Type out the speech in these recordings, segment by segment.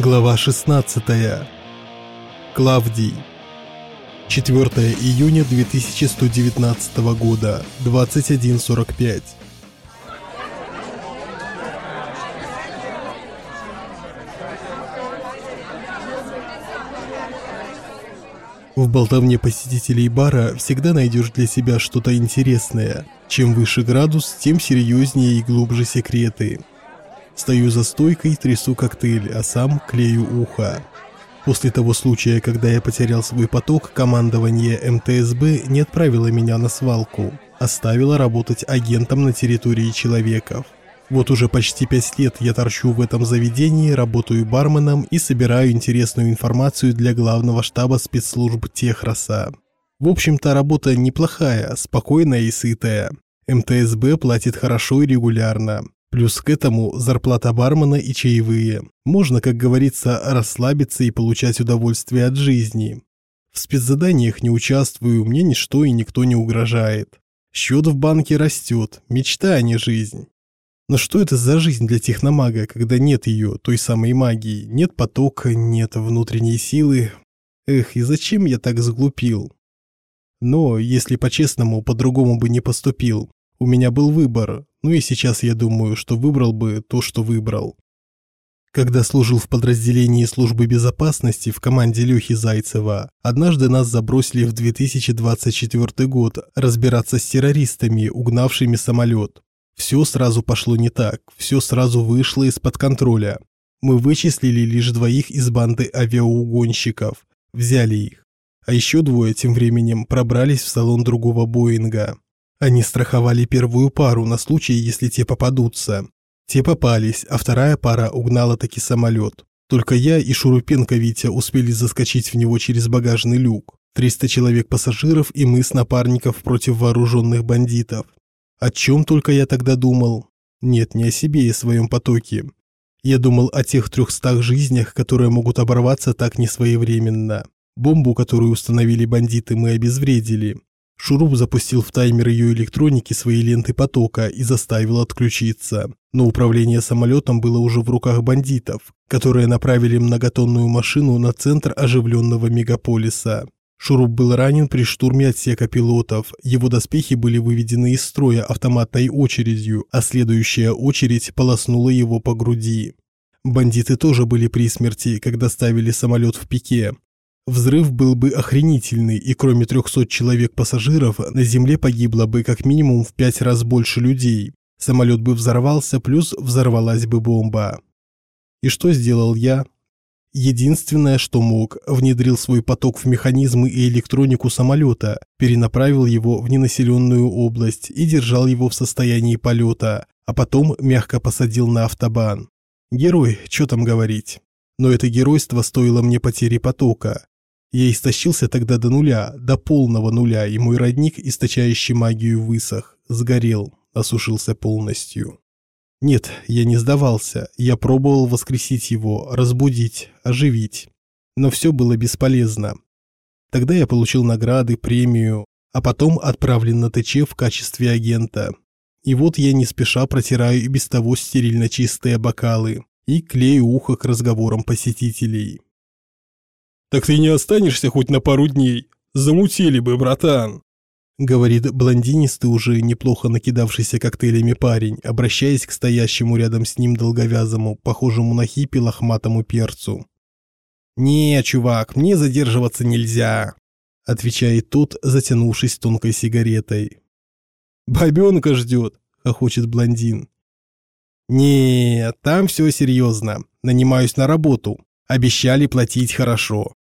Глава 16. Клавдий. 4 июня 2119 года, 21.45. В болтовне посетителей бара всегда найдешь для себя что-то интересное. Чем выше градус, тем серьезнее и глубже секреты. Стою за стойкой, трясу коктейль, а сам клею ухо. После того случая, когда я потерял свой поток, командование МТСБ не отправило меня на свалку, оставило работать агентом на территории человеков. Вот уже почти пять лет я торчу в этом заведении, работаю барменом и собираю интересную информацию для главного штаба спецслужб Техроса. В общем-то, работа неплохая, спокойная и сытая. МТСБ платит хорошо и регулярно. Плюс к этому зарплата бармена и чаевые. Можно, как говорится, расслабиться и получать удовольствие от жизни. В спецзаданиях не участвую, мне ничто и никто не угрожает. Счет в банке растет, мечта, а не жизнь. Но что это за жизнь для техномага, когда нет ее, той самой магии, нет потока, нет внутренней силы? Эх, и зачем я так заглупил? Но, если по-честному, по-другому бы не поступил. У меня был выбор, ну и сейчас я думаю, что выбрал бы то, что выбрал. Когда служил в подразделении службы безопасности в команде Лёхи Зайцева, однажды нас забросили в 2024 год разбираться с террористами, угнавшими самолет. Все сразу пошло не так, все сразу вышло из-под контроля. Мы вычислили лишь двоих из банды авиаугонщиков, взяли их. А еще двое тем временем пробрались в салон другого Боинга. Они страховали первую пару на случай, если те попадутся. Те попались, а вторая пара угнала таки самолет. Только я и Шурупенко Витя успели заскочить в него через багажный люк. 300 человек пассажиров и мы с напарников против вооруженных бандитов. О чем только я тогда думал? Нет, не о себе и своем потоке. Я думал о тех трехстах жизнях, которые могут оборваться так несвоевременно. Бомбу, которую установили бандиты, мы обезвредили. Шуруп запустил в таймер ее электроники свои ленты потока и заставил отключиться. Но управление самолетом было уже в руках бандитов, которые направили многотонную машину на центр оживленного мегаполиса. Шуруп был ранен при штурме отсека пилотов. Его доспехи были выведены из строя автоматной очередью, а следующая очередь полоснула его по груди. Бандиты тоже были при смерти, когда ставили самолет в пике. Взрыв был бы охренительный, и кроме 300 человек-пассажиров, на земле погибло бы как минимум в пять раз больше людей. Самолет бы взорвался, плюс взорвалась бы бомба. И что сделал я? Единственное, что мог, внедрил свой поток в механизмы и электронику самолета, перенаправил его в ненаселенную область и держал его в состоянии полета, а потом мягко посадил на автобан. Герой, что там говорить. Но это геройство стоило мне потери потока. Я истощился тогда до нуля, до полного нуля, и мой родник, источающий магию, высох, сгорел, осушился полностью. Нет, я не сдавался, я пробовал воскресить его, разбудить, оживить. Но все было бесполезно. Тогда я получил награды, премию, а потом отправлен на ТЧ в качестве агента. И вот я не спеша протираю и без того стерильно чистые бокалы и клею ухо к разговорам посетителей. «Так ты не останешься хоть на пару дней? Замутили бы, братан!» Говорит блондинистый, уже неплохо накидавшийся коктейлями парень, обращаясь к стоящему рядом с ним долговязому, похожему на хиппи лохматому перцу. «Не, чувак, мне задерживаться нельзя», – отвечает тот, затянувшись тонкой сигаретой. «Бабенка ждет», – хохочет блондин. «Не, там все серьезно. Нанимаюсь на работу. Обещали платить хорошо.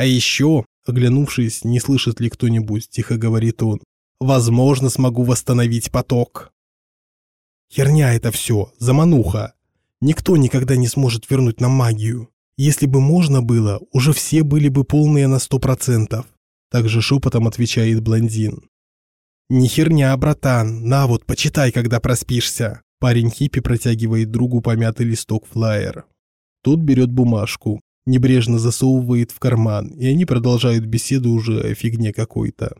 А еще, оглянувшись, не слышит ли кто-нибудь, тихо говорит он, возможно, смогу восстановить поток. Херня это все, замануха. Никто никогда не сможет вернуть нам магию. Если бы можно было, уже все были бы полные на сто процентов. Также шепотом отвечает блондин. «Не херня, братан, на вот, почитай, когда проспишься». Парень хиппи протягивает другу помятый листок флаер. Тот берет бумажку, небрежно засовывает в карман, и они продолжают беседу уже о фигне какой-то.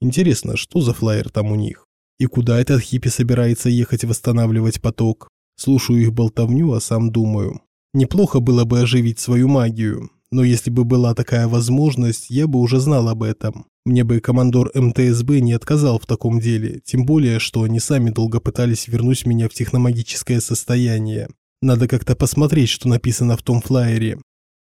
Интересно, что за флаер там у них? И куда этот хиппи собирается ехать восстанавливать поток? Слушаю их болтовню, а сам думаю. Неплохо было бы оживить свою магию, но если бы была такая возможность, я бы уже знал об этом. Мне бы командор МТСБ не отказал в таком деле, тем более, что они сами долго пытались вернуть меня в техномагическое состояние. Надо как-то посмотреть, что написано в том флаере.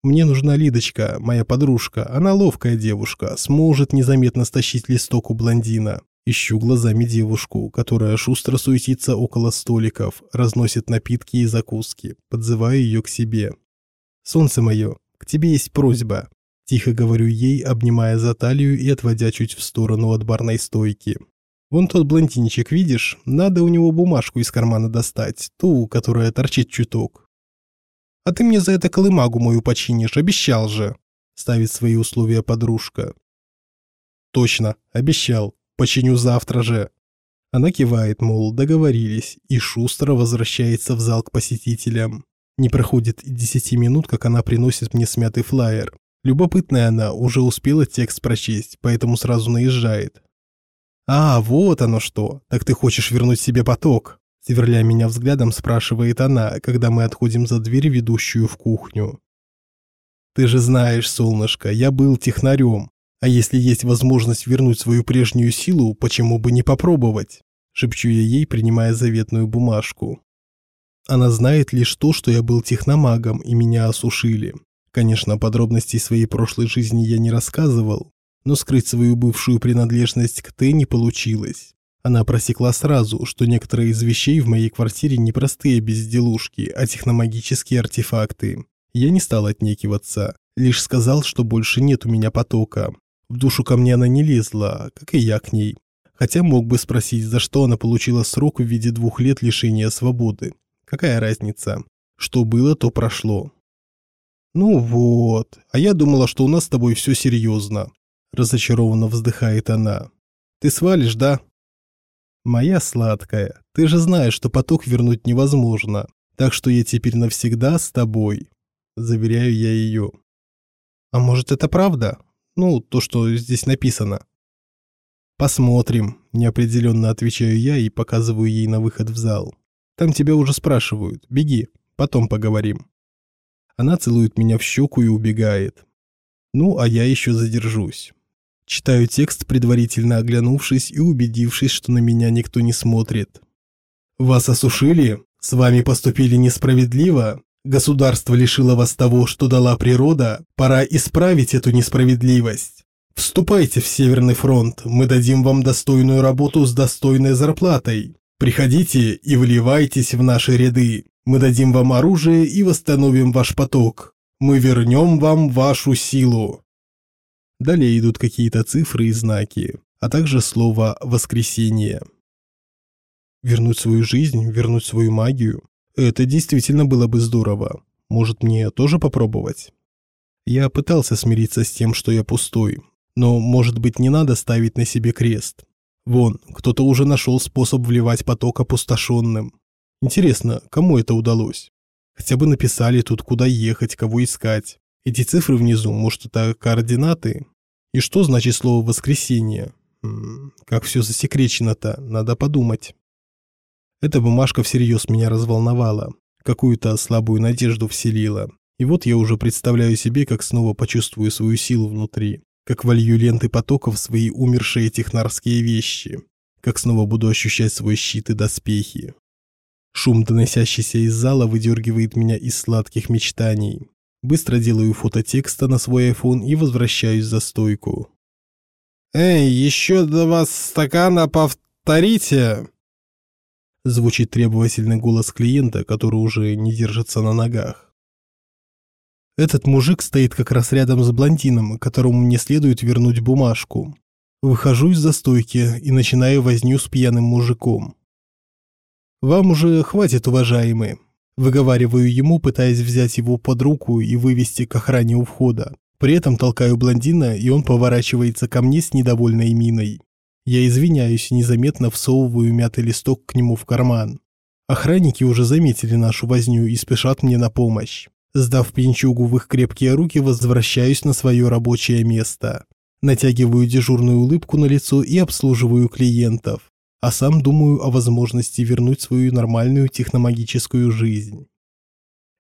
Мне нужна Лидочка, моя подружка. Она ловкая девушка, сможет незаметно стащить листок у блондина. Ищу глазами девушку, которая шустро суетится около столиков, разносит напитки и закуски, подзываю ее к себе. «Солнце мое, к тебе есть просьба», – тихо говорю ей, обнимая за талию и отводя чуть в сторону от барной стойки. «Вон тот блондинчик, видишь? Надо у него бумажку из кармана достать, ту, которая торчит чуток». «А ты мне за это колымагу мою починишь, обещал же», – ставит свои условия подружка. «Точно, обещал», Починю завтра же». Она кивает, мол, договорились, и шустро возвращается в зал к посетителям. Не проходит и десяти минут, как она приносит мне смятый флаер. Любопытная она, уже успела текст прочесть, поэтому сразу наезжает. «А, вот оно что! Так ты хочешь вернуть себе поток?» Сверля меня взглядом, спрашивает она, когда мы отходим за дверь, ведущую в кухню. «Ты же знаешь, солнышко, я был технарем. А если есть возможность вернуть свою прежнюю силу, почему бы не попробовать? Шепчу я ей, принимая заветную бумажку. Она знает лишь то, что я был техномагом и меня осушили. Конечно, подробностей своей прошлой жизни я не рассказывал, но скрыть свою бывшую принадлежность к Т не получилось. Она просекла сразу, что некоторые из вещей в моей квартире не простые безделушки, а техномагические артефакты. Я не стал отнекиваться, лишь сказал, что больше нет у меня потока, в душу ко мне она не лезла, как и я к ней. Хотя мог бы спросить, за что она получила срок в виде двух лет лишения свободы. Какая разница? Что было, то прошло. «Ну вот, а я думала, что у нас с тобой все серьезно», – разочарованно вздыхает она. «Ты свалишь, да?» «Моя сладкая, ты же знаешь, что поток вернуть невозможно, так что я теперь навсегда с тобой», – заверяю я ее. «А может, это правда?» Ну, то, что здесь написано. Посмотрим, неопределенно отвечаю я и показываю ей на выход в зал. Там тебя уже спрашивают. Беги, потом поговорим. Она целует меня в щеку и убегает. Ну, а я еще задержусь. Читаю текст, предварительно оглянувшись и убедившись, что на меня никто не смотрит. Вас осушили? С вами поступили несправедливо? Государство лишило вас того, что дала природа, пора исправить эту несправедливость. Вступайте в Северный фронт, мы дадим вам достойную работу с достойной зарплатой. Приходите и вливайтесь в наши ряды. Мы дадим вам оружие и восстановим ваш поток. Мы вернем вам вашу силу. Далее идут какие-то цифры и знаки, а также слово «воскресенье». Вернуть свою жизнь, вернуть свою магию, это действительно было бы здорово. Может, мне тоже попробовать? Я пытался смириться с тем, что я пустой. Но, может быть, не надо ставить на себе крест. Вон, кто-то уже нашел способ вливать поток опустошенным. Интересно, кому это удалось? Хотя бы написали тут, куда ехать, кого искать. Эти цифры внизу, может, это координаты? И что значит слово «воскресенье»? Как все засекречено-то, надо подумать. Эта бумажка всерьез меня разволновала, какую-то слабую надежду вселила. И вот я уже представляю себе, как снова почувствую свою силу внутри, как волью ленты потоков свои умершие технарские вещи, как снова буду ощущать свой щит и доспехи. Шум, доносящийся из зала, выдергивает меня из сладких мечтаний. Быстро делаю фото текста на свой iPhone и возвращаюсь за стойку. «Эй, еще два стакана повторите!» звучит требовательный голос клиента, который уже не держится на ногах. Этот мужик стоит как раз рядом с блондином, которому мне следует вернуть бумажку. Выхожу из застойки и начинаю возню с пьяным мужиком. «Вам уже хватит, уважаемый», – выговариваю ему, пытаясь взять его под руку и вывести к охране у входа. При этом толкаю блондина, и он поворачивается ко мне с недовольной миной. Я извиняюсь и незаметно всовываю мятый листок к нему в карман. Охранники уже заметили нашу возню и спешат мне на помощь. Сдав пьянчугу в их крепкие руки, возвращаюсь на свое рабочее место. Натягиваю дежурную улыбку на лицо и обслуживаю клиентов. А сам думаю о возможности вернуть свою нормальную техномагическую жизнь.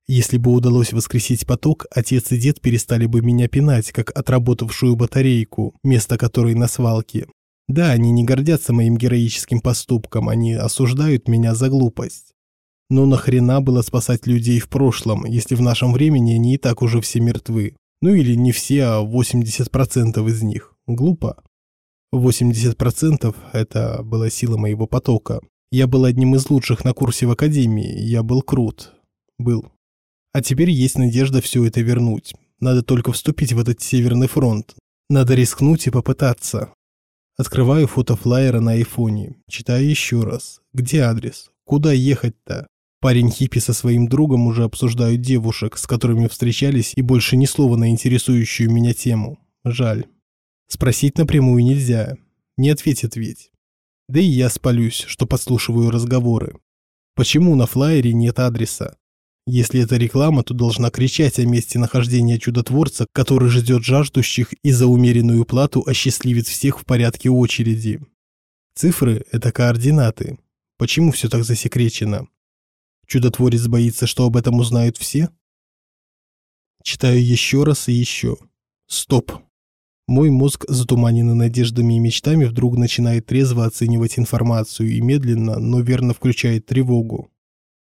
Если бы удалось воскресить поток, отец и дед перестали бы меня пинать, как отработавшую батарейку, место которой на свалке. Да, они не гордятся моим героическим поступком, они осуждают меня за глупость. Но нахрена было спасать людей в прошлом, если в нашем времени они и так уже все мертвы? Ну или не все, а 80% из них. Глупо. 80% – это была сила моего потока. Я был одним из лучших на курсе в академии, я был крут. Был. А теперь есть надежда все это вернуть. Надо только вступить в этот Северный фронт. Надо рискнуть и попытаться. Открываю фотофлайера на айфоне. Читаю еще раз. Где адрес? Куда ехать-то? Парень хиппи со своим другом уже обсуждают девушек, с которыми встречались, и больше ни слова на интересующую меня тему. Жаль. Спросить напрямую нельзя. Не ответит ведь. Да и я спалюсь, что подслушиваю разговоры. Почему на флайере нет адреса? Если это реклама, то должна кричать о месте нахождения чудотворца, который ждет жаждущих и за умеренную плату осчастливит всех в порядке очереди. Цифры – это координаты. Почему все так засекречено? Чудотворец боится, что об этом узнают все? Читаю еще раз и еще. Стоп. Мой мозг, затуманенный надеждами и мечтами, вдруг начинает трезво оценивать информацию и медленно, но верно включает тревогу.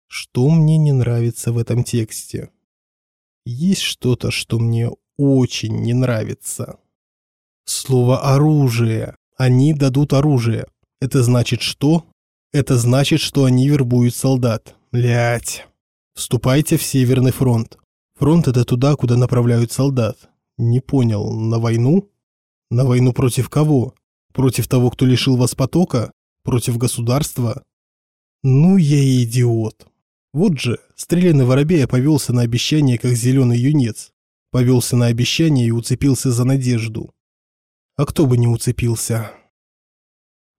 Что мне не нравится в этом тексте? Есть что-то, что мне очень не нравится. Слово «оружие». Они дадут оружие. Это значит что? Это значит, что они вербуют солдат. Блять. Вступайте в Северный фронт. Фронт – это туда, куда направляют солдат. Не понял, на войну? На войну против кого? Против того, кто лишил вас потока? Против государства? Ну я и идиот. Вот же, стрелянный воробей повелся на обещание, как зеленый юнец. Повелся на обещание и уцепился за надежду. А кто бы не уцепился?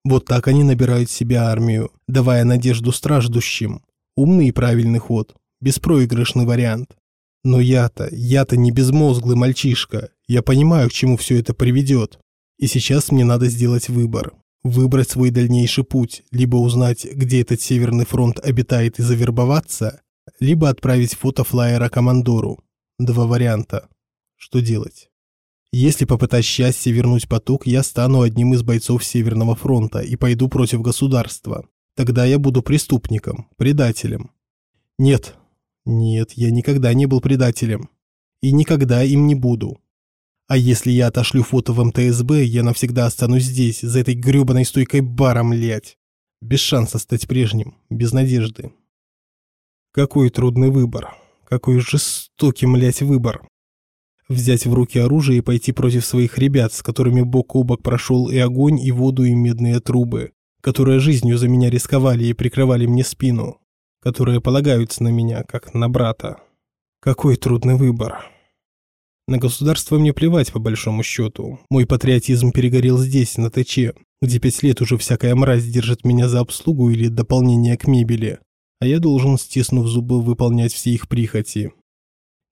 Вот так они набирают себе армию, давая надежду страждущим. Умный и правильный ход, беспроигрышный вариант. Но я-то, я-то не безмозглый мальчишка. Я понимаю, к чему все это приведет. И сейчас мне надо сделать выбор. Выбрать свой дальнейший путь, либо узнать, где этот Северный фронт обитает и завербоваться, либо отправить фото флайера командору. Два варианта. Что делать? Если попытать счастье вернуть поток, я стану одним из бойцов Северного фронта и пойду против государства. Тогда я буду преступником, предателем. Нет, нет, я никогда не был предателем. И никогда им не буду. А если я отошлю фото в МТСБ, я навсегда останусь здесь, за этой грёбаной стойкой бара, млять. Без шанса стать прежним, без надежды. Какой трудный выбор. Какой жестокий, млять, выбор. Взять в руки оружие и пойти против своих ребят, с которыми бок о бок прошел и огонь, и воду, и медные трубы, которые жизнью за меня рисковали и прикрывали мне спину которые полагаются на меня, как на брата. Какой трудный выбор. На государство мне плевать, по большому счету. Мой патриотизм перегорел здесь, на ТЧ, где пять лет уже всякая мразь держит меня за обслугу или дополнение к мебели, а я должен, стиснув зубы, выполнять все их прихоти.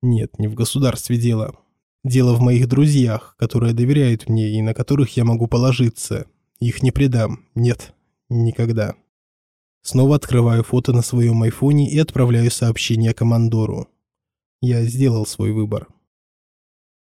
Нет, не в государстве дело. Дело в моих друзьях, которые доверяют мне и на которых я могу положиться. Их не предам. Нет, никогда. Снова открываю фото на своем айфоне и отправляю сообщение командору. Я сделал свой выбор.